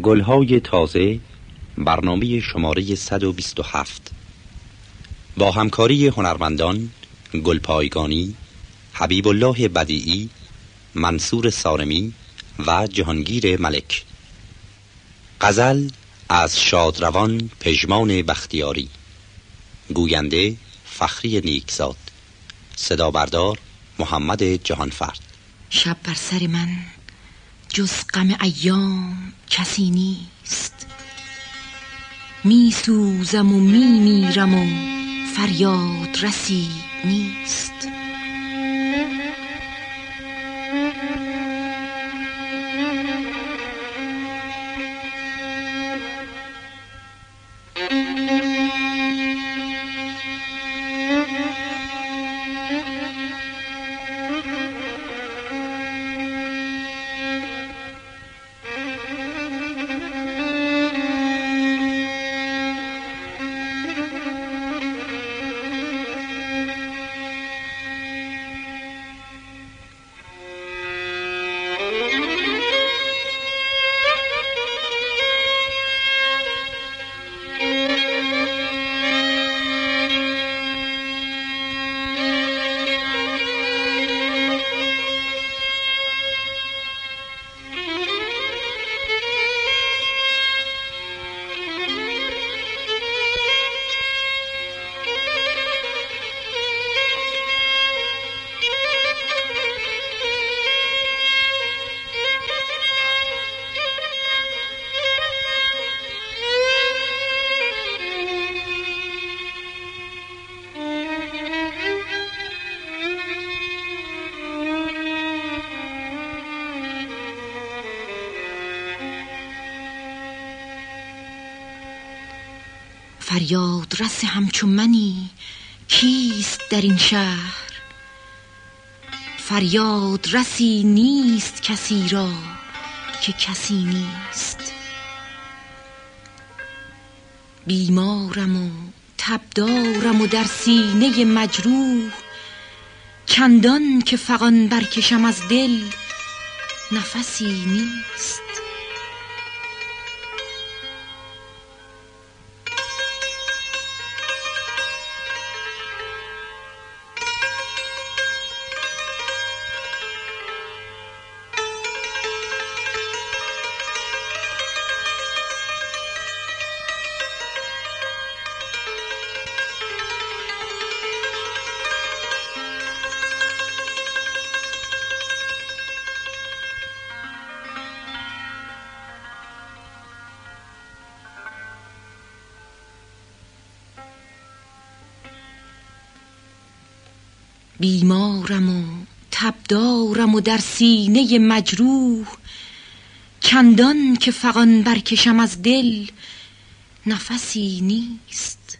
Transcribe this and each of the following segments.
گلهای تازه برنامه شماره 127 با همکاری هنرمندان گلپایگانی حبیب الله بدیعی منصور سارمی و جهانگیر ملک. غزل از شادروان پژمان بختیاری. گوینده فخری نیکزاد. صدا بردار محمد جهانفرد. شب بر سر من. جز غم ایام کسی نیست. می سوزم و می میرم و فریاد رسی نیست. فریاد رس همچون منی کیست در این شهر؟ فریاد رسی نیست کسی را که کسی نیست. بیمارم و تبدارم و در سینه مجروح چندان که فقان برکشم از دل نفسی نیست. بیمارم و تبدارم و در سینه مجروح. چندان که فقان برکشم از دل نفسی نیست.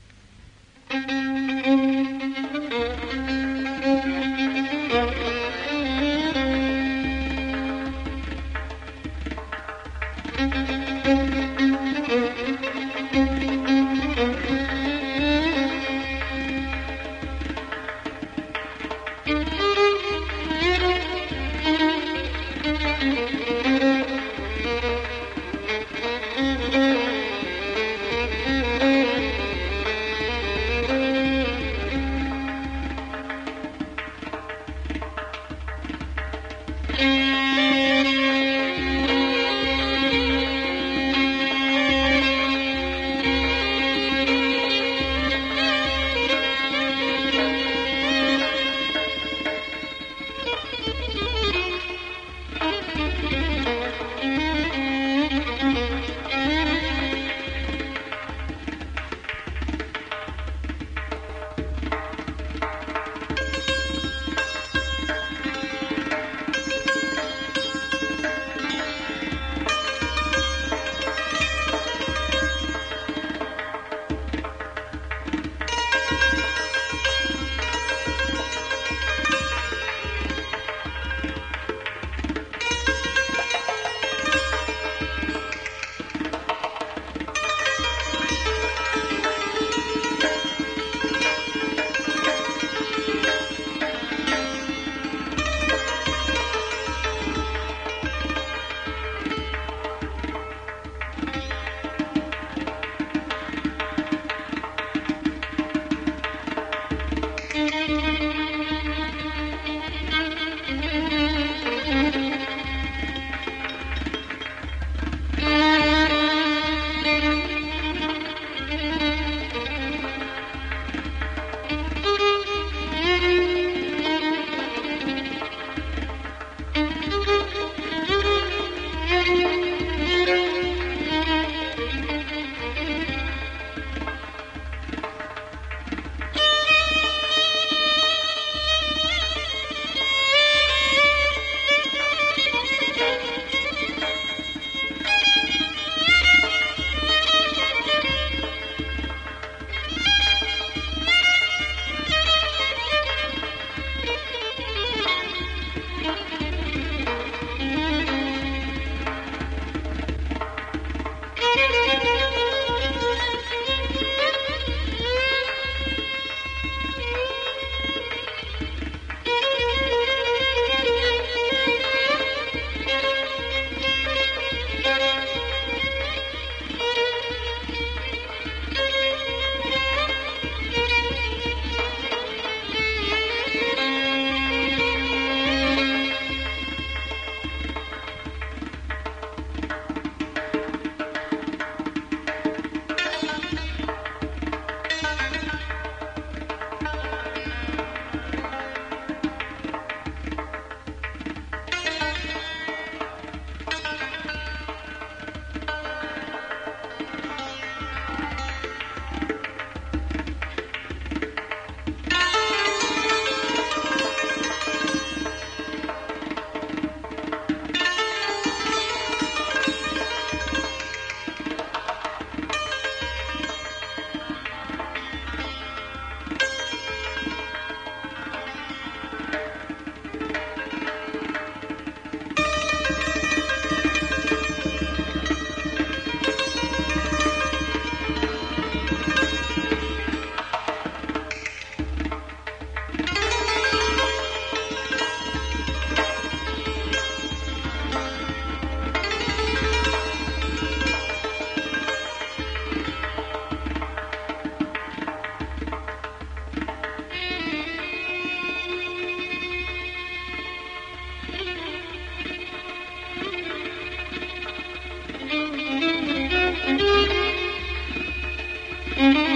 Mm-hmm.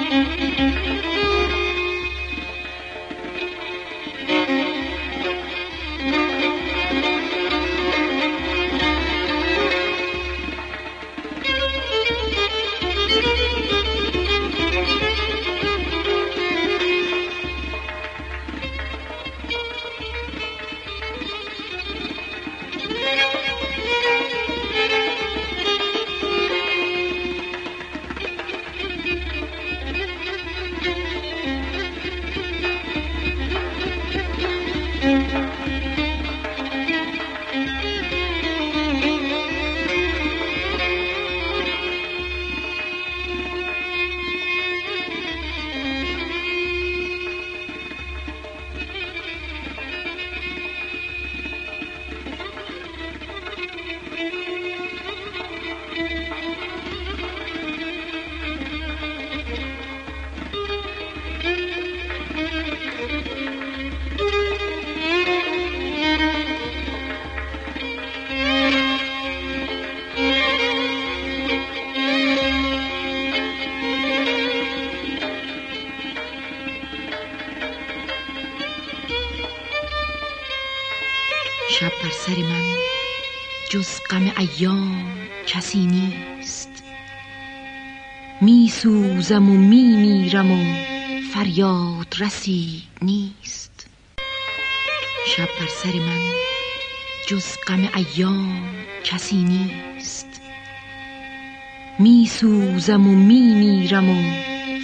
کسی نیست. می سوزم و می میرم و فریاد رسی نیست. شب بر سر من جز غم ایام کسی نیست. می سوزم و می میرم و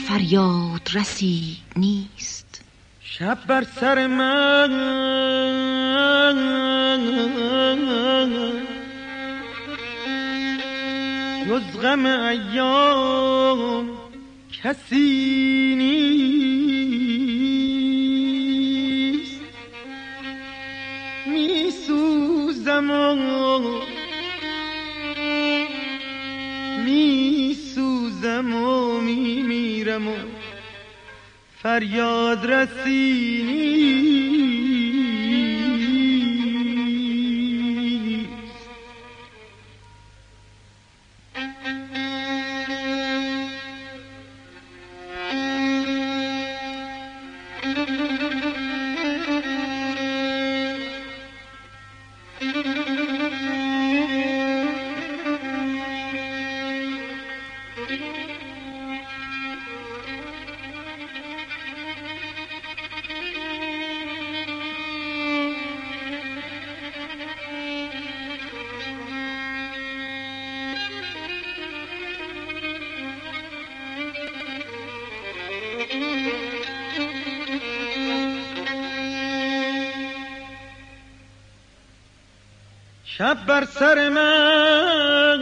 فریاد رسی نیست. شب بر سر من جز غم ایام کسی نیست. می سوزم و می سوزم و می میرم و فریاد رسینی شب بر سر من.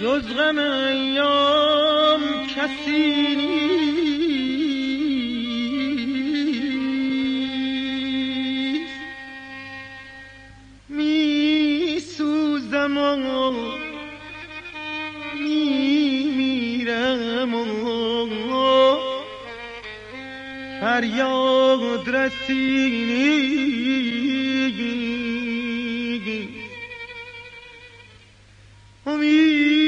جز غم ایام کسی نیست. می سوزم و می میرم و فریاد رسینی امید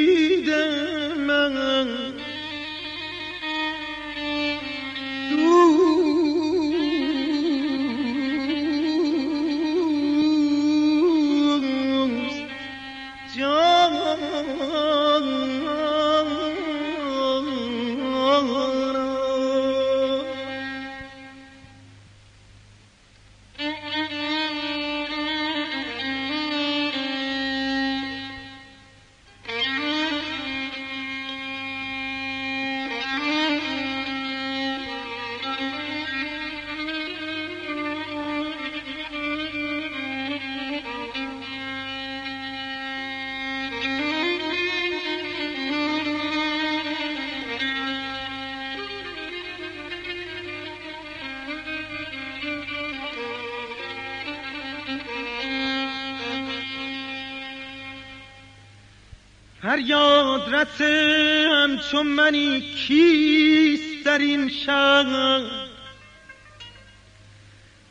فریاد رسم چون منی کیست در این شهر؟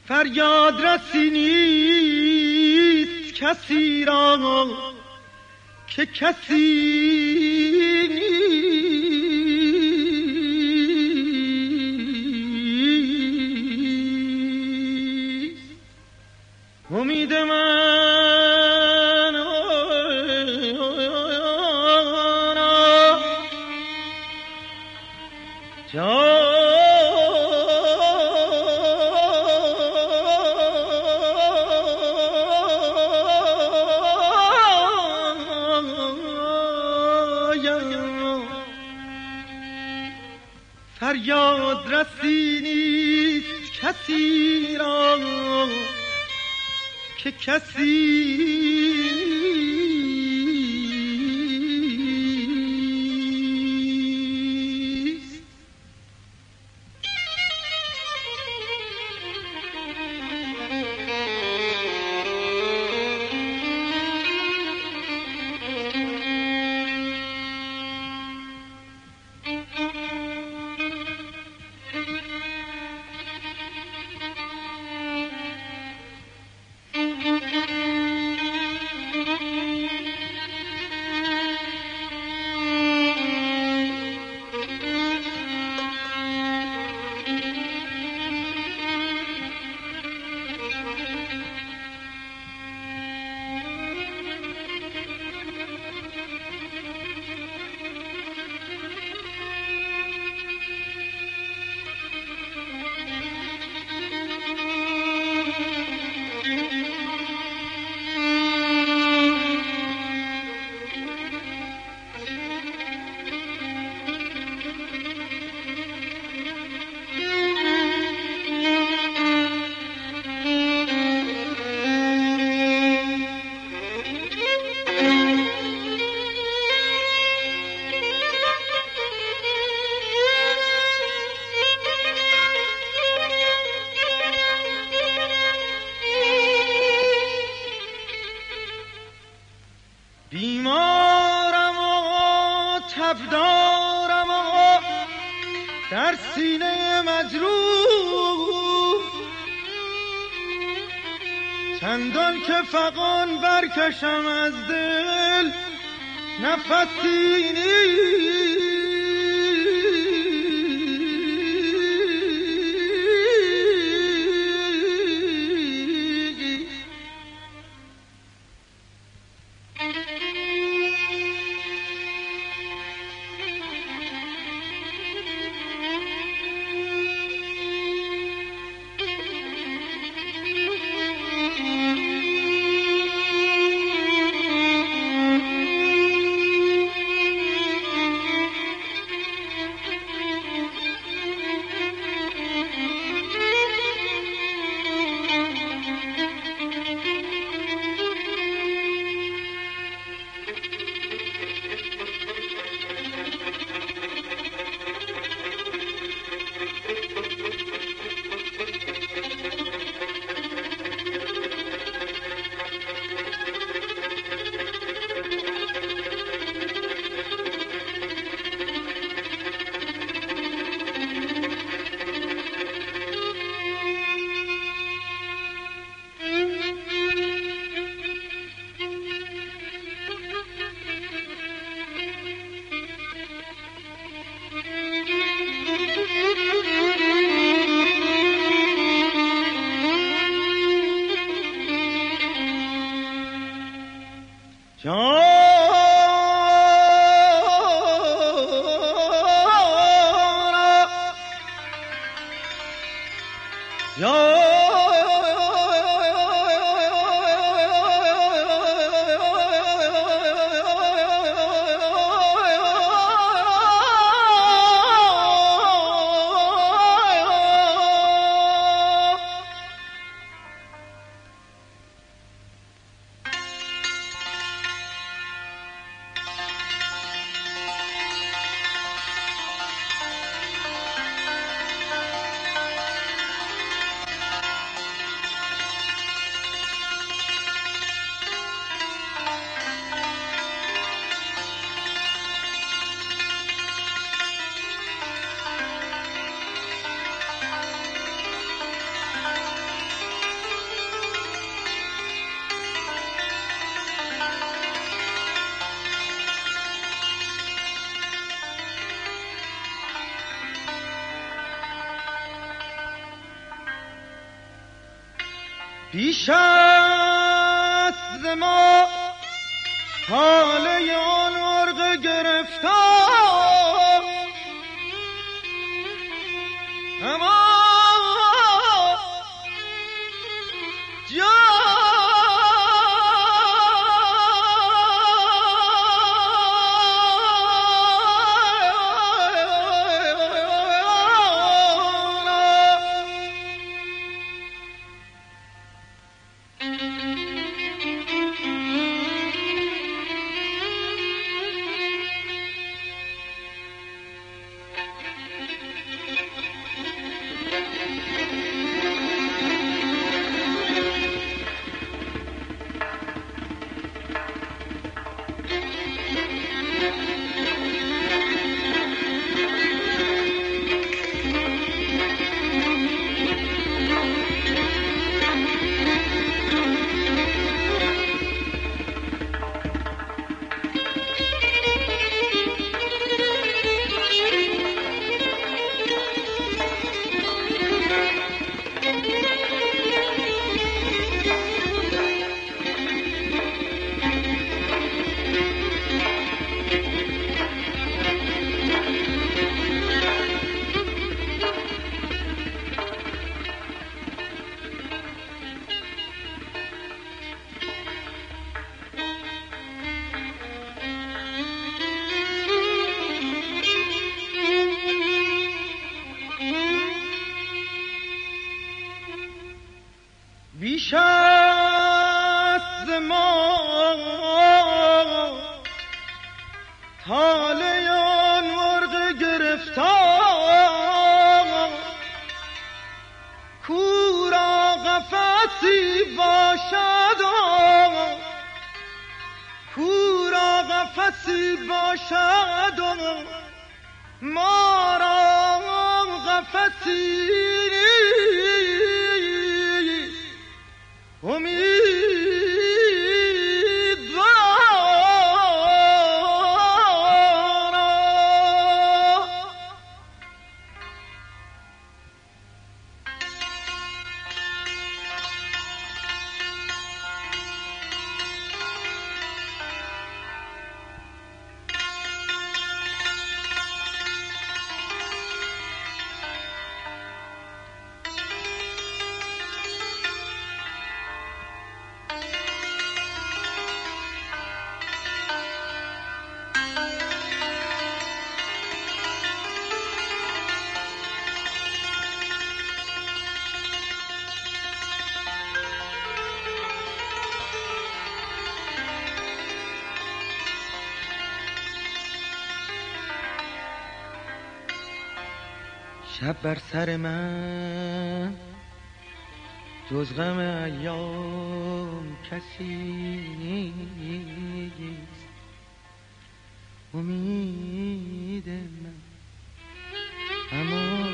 فریاد رسی نیست کسی را که کسی فریاد رسی نیست کسی را که کسی که فقان برکشم از دل. نفسی نیست. بیش از ما. آن ارغ گرفتار شب بر سر من. جز غم ایام کسی نیست. امید من. اما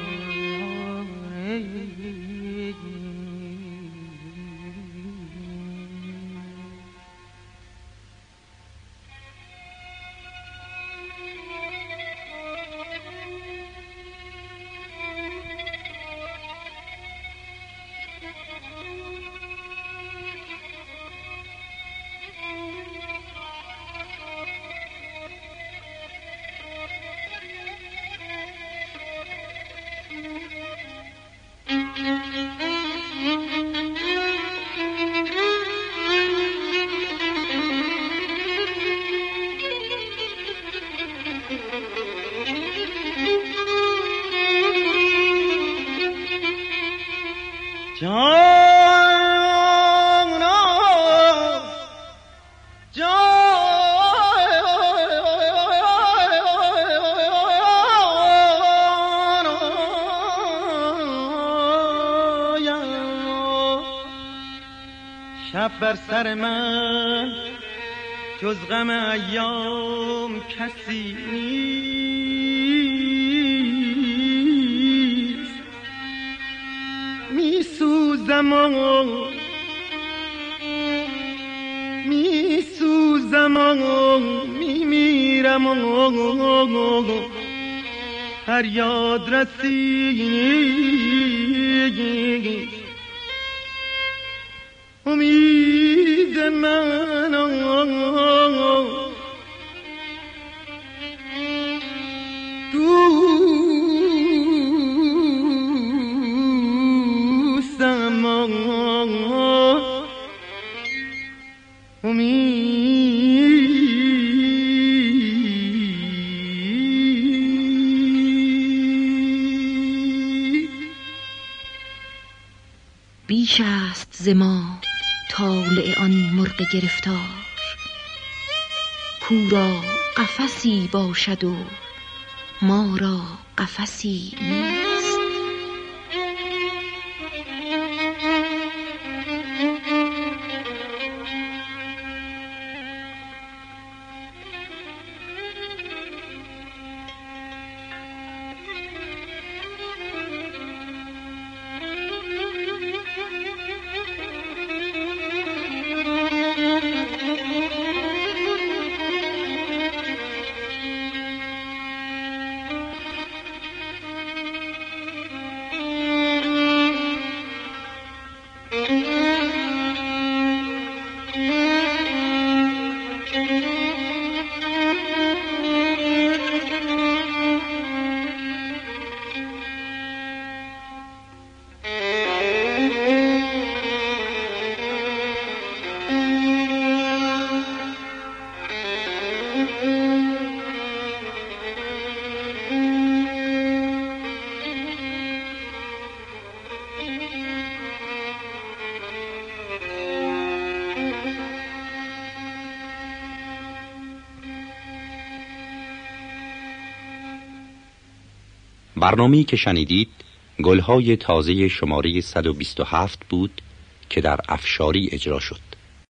سر من جز غم ایام کسی نیست. می سوزم و می سوزم و می میرم و هر یاد رسید امید من دوستم بیش است زما طالع آن مرغ گرفتار. کورا قفسی باشد و ما را قفسی نیست برنامه‌ای که شنیدید گلهای تازه شماره 127 بود که در افشاری اجرا شد.